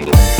Thank.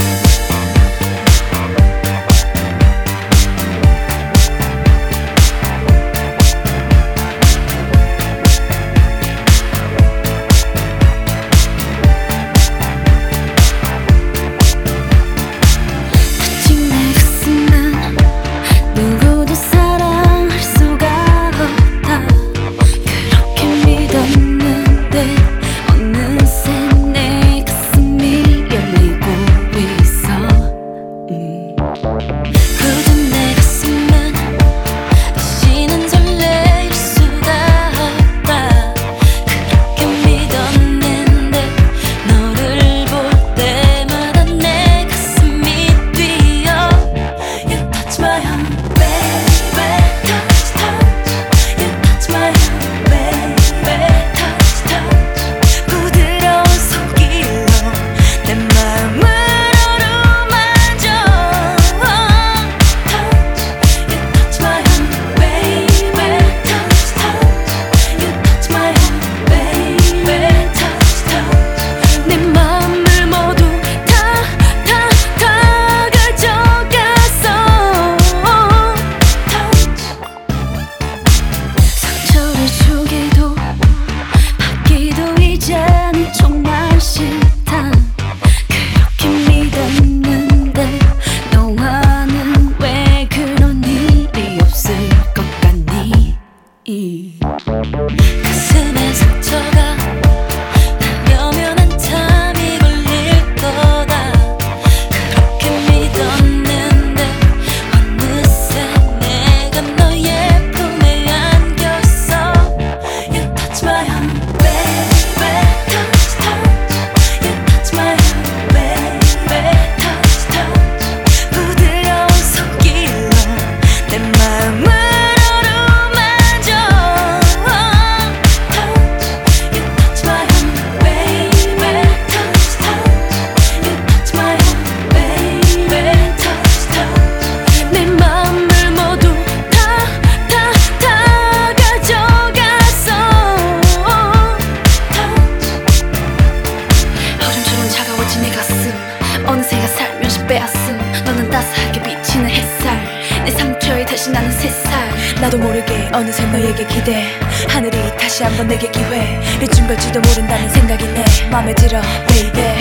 나도 모르게 어느새 너에게 기대. 하늘이 다시 한번 내게 기회를 준 걸지도 모른다는 생각이 내 맘에 들어 baby